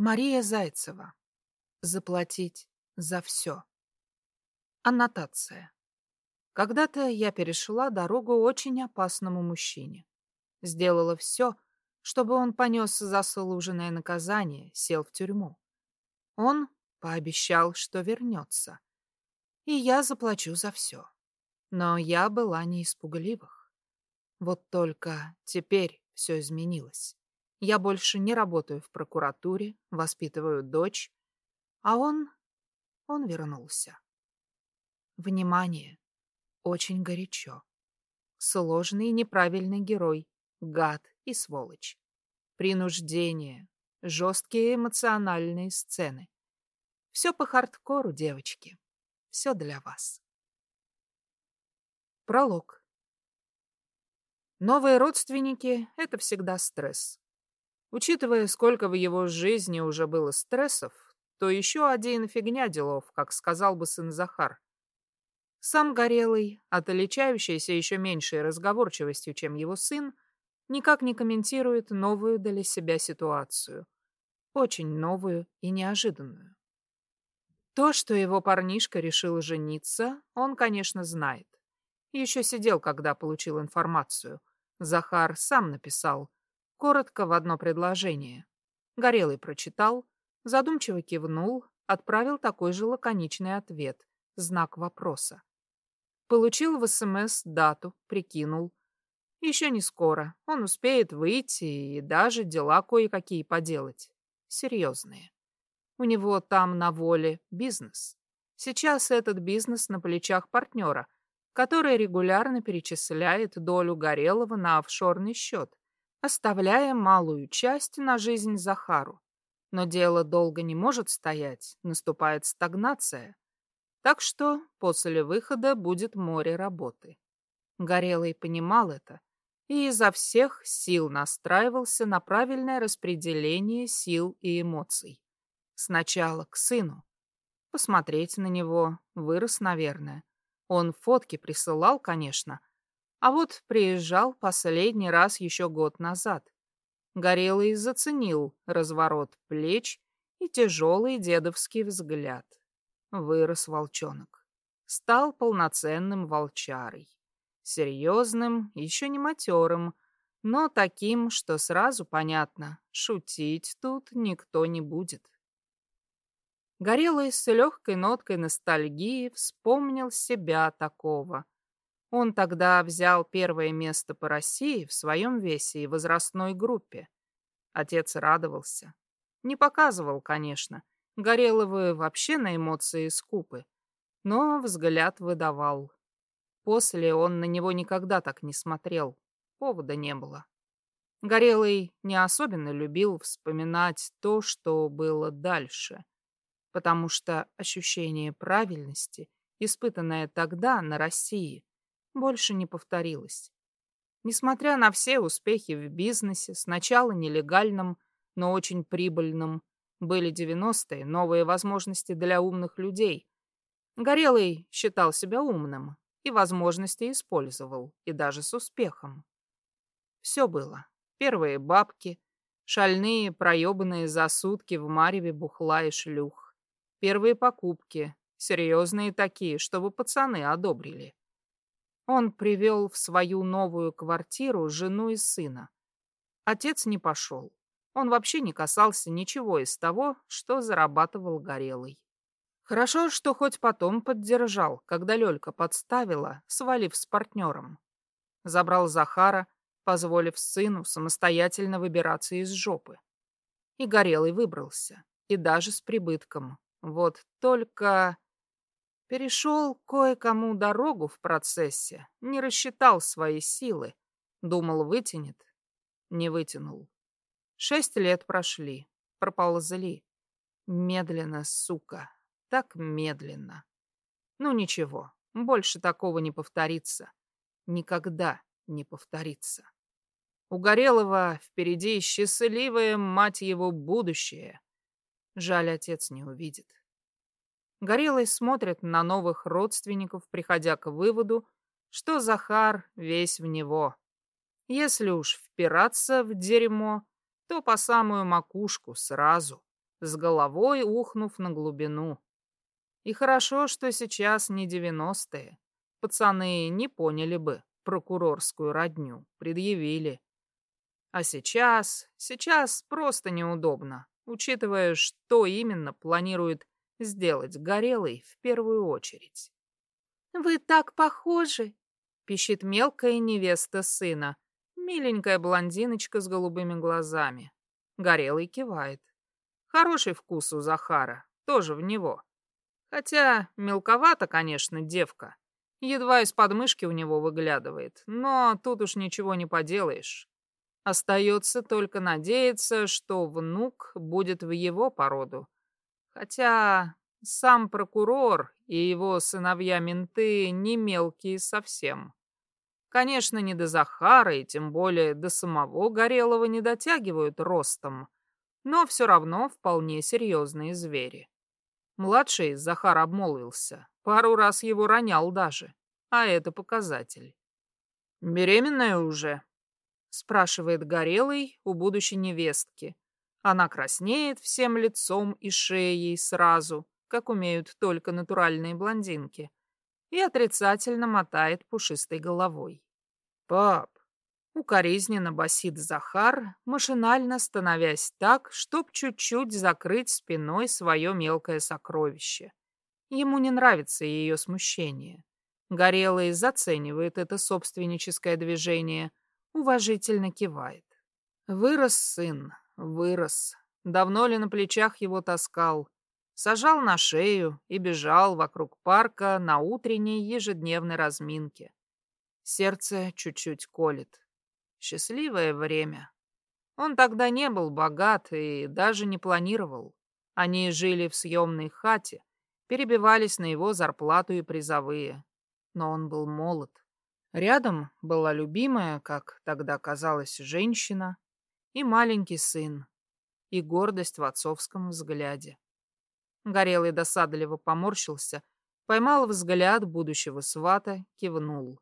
Мария Зайцева. Заплатить за все. Аннотация. Когда-то я перешла дорогу очень опасному мужчине. Сделала все, чтобы он понес заслуженное наказание, сел в тюрьму. Он пообещал, что вернется. И я заплачу за все. Но я была не из. Вот только теперь все изменилось. Я больше не работаю в прокуратуре, воспитываю дочь, а он... он вернулся. Внимание! Очень горячо. Сложный и неправильный герой, гад и сволочь. Принуждение, жесткие эмоциональные сцены. Все по хардкору, девочки. Все для вас. Пролог. Новые родственники — это всегда стресс. Учитывая, сколько в его жизни уже было стрессов, то еще один фигня делов, как сказал бы сын Захар. Сам Горелый, отличающийся еще меньшей разговорчивостью, чем его сын, никак не комментирует новую для себя ситуацию. Очень новую и неожиданную. То, что его парнишка решил жениться, он, конечно, знает. Еще сидел, когда получил информацию. Захар сам написал, коротко в одно предложение. Горелый прочитал, задумчиво кивнул, отправил такой же лаконичный ответ, знак вопроса. Получил в СМС дату, прикинул. Еще не скоро, он успеет выйти и даже дела кое-какие поделать. Серьезные. У него там на воле бизнес. Сейчас этот бизнес на плечах партнера, который регулярно перечисляет долю Горелого на офшорный счет, оставляя малую часть на жизнь Захару. Но дело долго не может стоять, наступает стагнация. Так что после выхода будет море работы. Горелый понимал это и изо всех сил настраивался на правильное распределение сил и эмоций. Сначала к сыну. Посмотреть на него вырос, наверное. Он фотки присылал, конечно, а вот приезжал последний раз еще год назад. Горелый заценил разворот плеч и тяжелый дедовский взгляд. Вырос волчонок. Стал полноценным волчарой. Серьезным, еще не матерым, но таким, что сразу понятно, шутить тут никто не будет. Горелый с легкой ноткой ностальгии вспомнил себя такого — он тогда взял первое место по России в своем весе и возрастной группе. Отец радовался. Не показывал, конечно. Гореловы вообще на эмоции скупы. Но взгляд выдавал. После он на него никогда так не смотрел. Повода не было. Горелый не особенно любил вспоминать то, что было дальше. Потому что ощущение правильности, испытанное тогда на России, больше не повторилось. Несмотря на все успехи в бизнесе, сначала нелегальном, но очень прибыльном, были 90-е, новые возможности для умных людей. Горелый считал себя умным и возможности использовал, и даже с успехом. Все было. Первые бабки, шальные, проебанные за сутки в мареве бухла и шлюх. Первые покупки, серьезные такие, чтобы пацаны одобрили. Он привел в свою новую квартиру жену и сына. Отец не пошел. Он вообще не касался ничего из того, что зарабатывал Горелый. Хорошо, что хоть потом поддержал, когда Лёлька подставила, свалив с партнером. Забрал Захара, позволив сыну самостоятельно выбираться из жопы. И Горелый выбрался, и даже с прибытком. Вот только... Перешел кое-кому дорогу в процессе, не рассчитал свои силы. Думал, вытянет. Не вытянул. Шесть лет прошли, проползли. Медленно, сука, так медленно. Ну ничего, больше такого не повторится. Никогда не повторится. У Горелого впереди счастливое, мать его, будущее. Жаль, отец не увидит. Горелый смотрит на новых родственников, приходя к выводу, что Захар весь в него. Если уж впираться в дерьмо, то по самую макушку сразу. с головой ухнув на глубину. И хорошо, что сейчас не девяностые. Пацаны не поняли бы прокурорскую родню, предъявили. А сейчас, сейчас просто неудобно, учитывая, что именно планирует сделать Горелый в первую очередь. «Вы так похожи!» — пищит мелкая невеста сына, миленькая блондиночка с голубыми глазами. Горелый кивает. Хороший вкус у Захара, тоже в него. Хотя мелковато, конечно, девка. Едва из подмышки у него выглядывает, но тут уж ничего не поделаешь. Остается только надеяться, что внук будет в его породу. Хотя сам прокурор и его сыновья-менты не мелкие совсем. Конечно, не до Захара и тем более до самого Горелого не дотягивают ростом, но все равно вполне серьезные звери. Младший Захар обмолвился, пару раз его ронял даже, а это показатель. «Беременная уже?» — спрашивает Горелый у будущей невестки. Она краснеет всем лицом и шеей сразу, как умеют только натуральные блондинки, и отрицательно мотает пушистой головой. «Пап!» — укоризненно басит Захар, машинально становясь так, чтоб чуть-чуть закрыть спиной свое мелкое сокровище. Ему не нравится ее смущение. Горелый заценивает это собственническое движение, уважительно кивает. Вырос сын, вырос. Давно ли на плечах его таскал? Сажал на шею и бежал вокруг парка на утренней ежедневной разминке. Сердце чуть-чуть колет. Счастливое время. Он тогда не был богат и даже не планировал. Они жили в съемной хате, перебивались на его зарплату и призовые. Но он был молод. Рядом была любимая, как тогда казалось, женщина, и маленький сын, и гордость в отцовском взгляде. Горелый досадливо поморщился, поймал взгляд будущего свата, кивнул.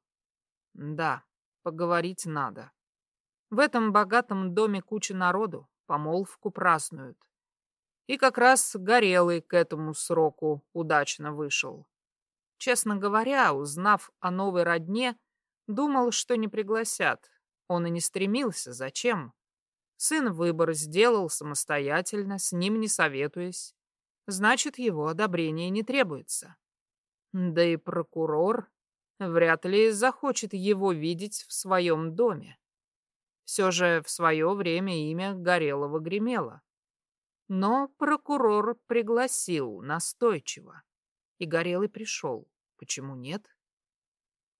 Да, поговорить надо. В этом богатом доме куча народу, помолвку празднуют. И как раз Горелый к этому сроку удачно вышел. Честно говоря, узнав о новой родне, думал, что не пригласят. Он и не стремился, зачем? Сын выбор сделал самостоятельно, с ним не советуясь значит, его одобрение не требуется. Да и прокурор вряд ли захочет его видеть в своем доме. Все же в свое время имя Горелого гремело. Но прокурор пригласил настойчиво, и Горелый пришел. Почему нет?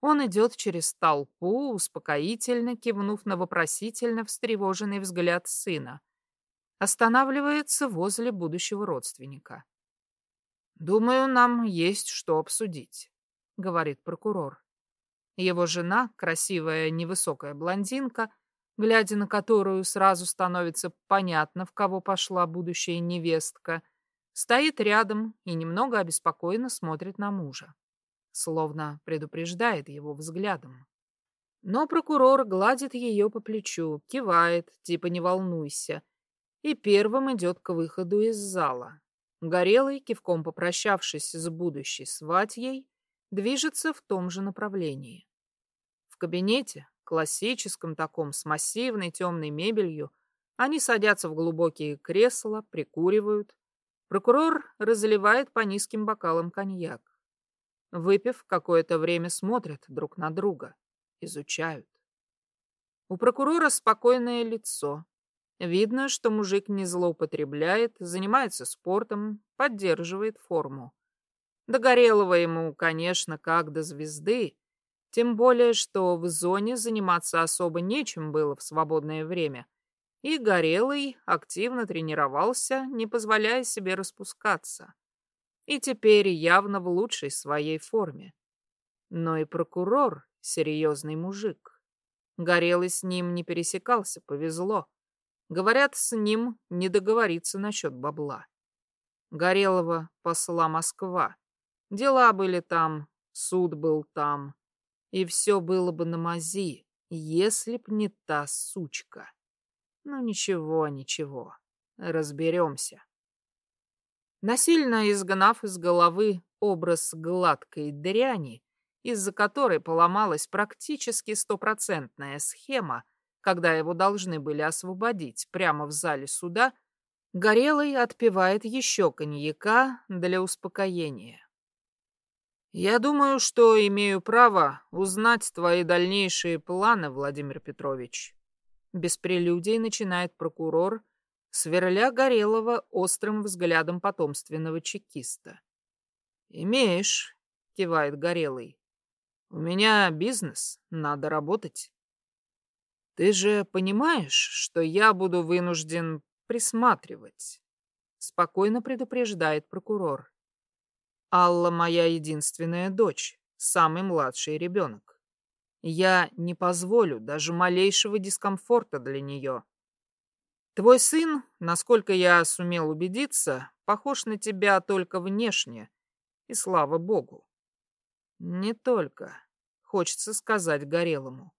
Он идет через толпу, успокоительно кивнув на вопросительно встревоженный взгляд сына, останавливается возле будущего родственника. «Думаю, нам есть что обсудить», — говорит прокурор. Его жена, красивая невысокая блондинка, глядя на которую сразу становится понятно, в кого пошла будущая невестка, стоит рядом и немного обеспокоенно смотрит на мужа, словно предупреждает его взглядом. Но прокурор гладит ее по плечу, кивает, типа «не волнуйся», и первым идет к выходу из зала. Горелый, кивком попрощавшись с будущей сватьей, движется в том же направлении. В кабинете, классическом таком, с массивной темной мебелью, они садятся в глубокие кресла, прикуривают. Прокурор разливает по низким бокалам коньяк. Выпив, какое-то время смотрят друг на друга, изучают. У прокурора спокойное лицо, Видно, что мужик не злоупотребляет, занимается спортом, поддерживает форму. До Горелого ему, конечно, как до звезды, тем более, что в зоне заниматься особо нечем было в свободное время. И Горелый активно тренировался, не позволяя себе распускаться. И теперь явно в лучшей своей форме. Но и прокурор — серьезный мужик. Горелый с ним не пересекался, повезло. Говорят, с ним не договориться насчет бабла. Горелого посла Москва. Дела были там, суд был там. И все было бы на мази, если б не та сучка. Ну ничего, ничего, разберемся. Насильно изгнав из головы образ гладкой дряни, из-за которой поломалась практически стопроцентная схема, когда его должны были освободить прямо в зале суда, Горелый отпивает еще коньяка для успокоения. «Я думаю, что имею право узнать твои дальнейшие планы, Владимир Петрович». Без прелюдий начинает прокурор, сверля Горелого острым взглядом потомственного чекиста. «Имеешь», — кивает Горелый. «У меня бизнес, надо работать». «Ты же понимаешь, что я буду вынужден присматривать?» Спокойно предупреждает прокурор. «Алла моя единственная дочь, самый младший ребенок. Я не позволю даже малейшего дискомфорта для нее. Твой сын, насколько я сумел убедиться, похож на тебя только внешне, и слава богу. Не только, хочется сказать Горелому.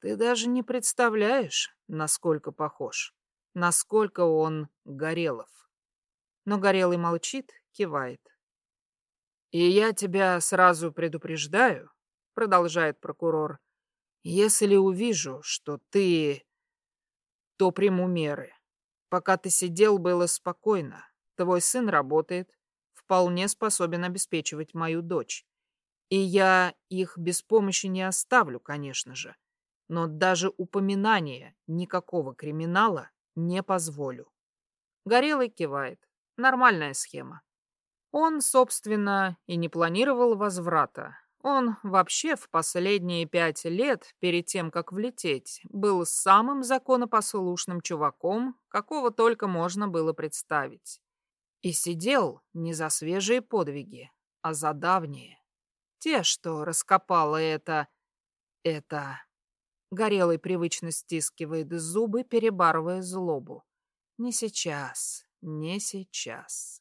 Ты даже не представляешь, насколько похож, насколько он Горелов. Но Горелый молчит, кивает. «И я тебя сразу предупреждаю», — продолжает прокурор, «если увижу, что ты то приму меры. Пока ты сидел, было спокойно. Твой сын работает, вполне способен обеспечивать мою дочь. И я их без помощи не оставлю, конечно же. Но даже упоминания никакого криминала не позволю. Горелый кивает. Нормальная схема. Он, собственно, и не планировал возврата. Он вообще в последние пять лет, перед тем, как влететь, был самым законопослушным чуваком, какого только можно было представить. И сидел не за свежие подвиги, а за давние. Те, что раскопало это... это... Горелый привычно стискивает зубы, перебарывая злобу. Не сейчас, не сейчас.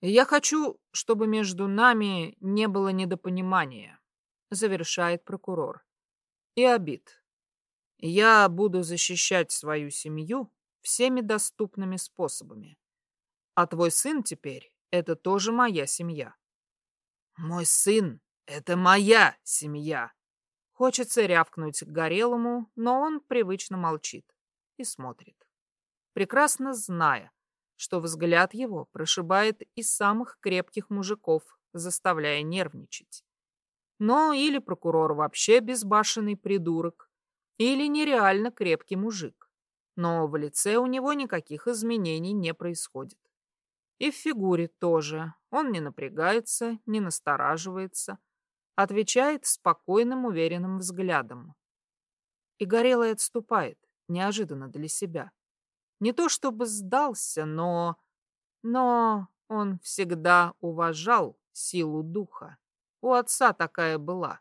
«Я хочу, чтобы между нами не было недопонимания», — завершает прокурор. «И обид. Я буду защищать свою семью всеми доступными способами. А твой сын теперь — это тоже моя семья». «Мой сын — это моя семья!» Хочется рявкнуть к Горелому, но он привычно молчит и смотрит. Прекрасно зная, что взгляд его прошибает и самых крепких мужиков, заставляя нервничать. Но или прокурор вообще безбашенный придурок, или нереально крепкий мужик. Но в лице у него никаких изменений не происходит. И в фигуре тоже. Он не напрягается, не настораживается, отвечает спокойным, уверенным взглядом. И Горелый отступает, неожиданно для себя. Не то чтобы сдался, но... Но он всегда уважал силу духа. У отца такая была.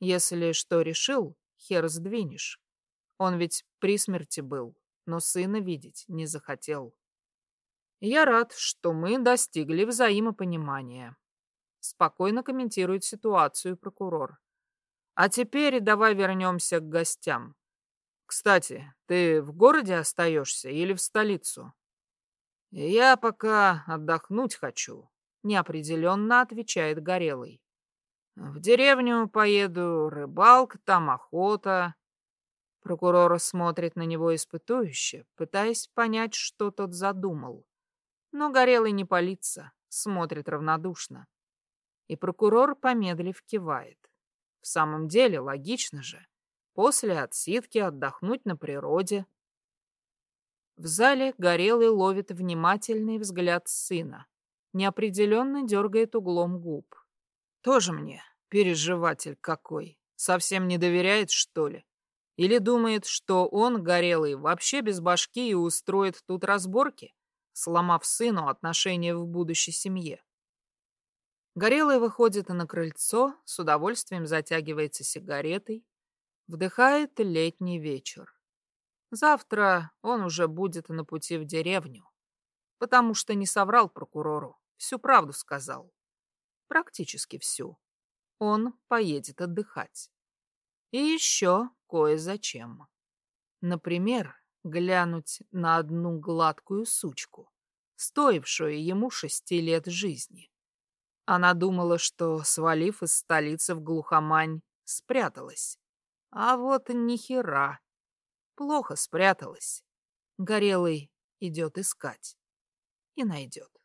Если что решил, хер сдвинешь. Он ведь при смерти был, но сына видеть не захотел. Я рад, что мы достигли взаимопонимания. Спокойно комментирует ситуацию прокурор. А теперь давай вернемся к гостям. Кстати, ты в городе остаешься или в столицу? Я пока отдохнуть хочу, неопределенно отвечает Горелый. В деревню поеду, рыбалка там, охота. Прокурор смотрит на него испытующе, пытаясь понять, что тот задумал. Но Горелый не палится, смотрит равнодушно. И прокурор, помедлив, кивает. В самом деле, логично же. После отсидки отдохнуть на природе. В зале Горелый ловит внимательный взгляд сына. Неопределенно дергает углом губ. Тоже мне переживатель какой. Совсем не доверяет, что ли? Или думает, что он, Горелый, вообще без башки и устроит тут разборки, сломав сыну отношения в будущей семье? Горелый выходит на крыльцо, с удовольствием затягивается сигаретой, Вдыхает летний вечер. Завтра он уже будет на пути в деревню, потому что не соврал прокурору, всю правду сказал. Практически всю. Он поедет отдыхать. И еще кое-зачем. Например, глянуть на одну гладкую сучку, стоившую ему шести лет жизни. Она думала, что, свалив из столицы в глухомань, спряталась. А вот нихера. Плохо спряталась. Горелый идет искать. И найдет.